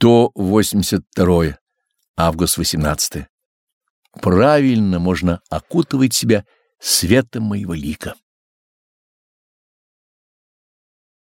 182. Август 18. Правильно можно окутывать себя светом моего лика.